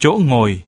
chỗ ngồi.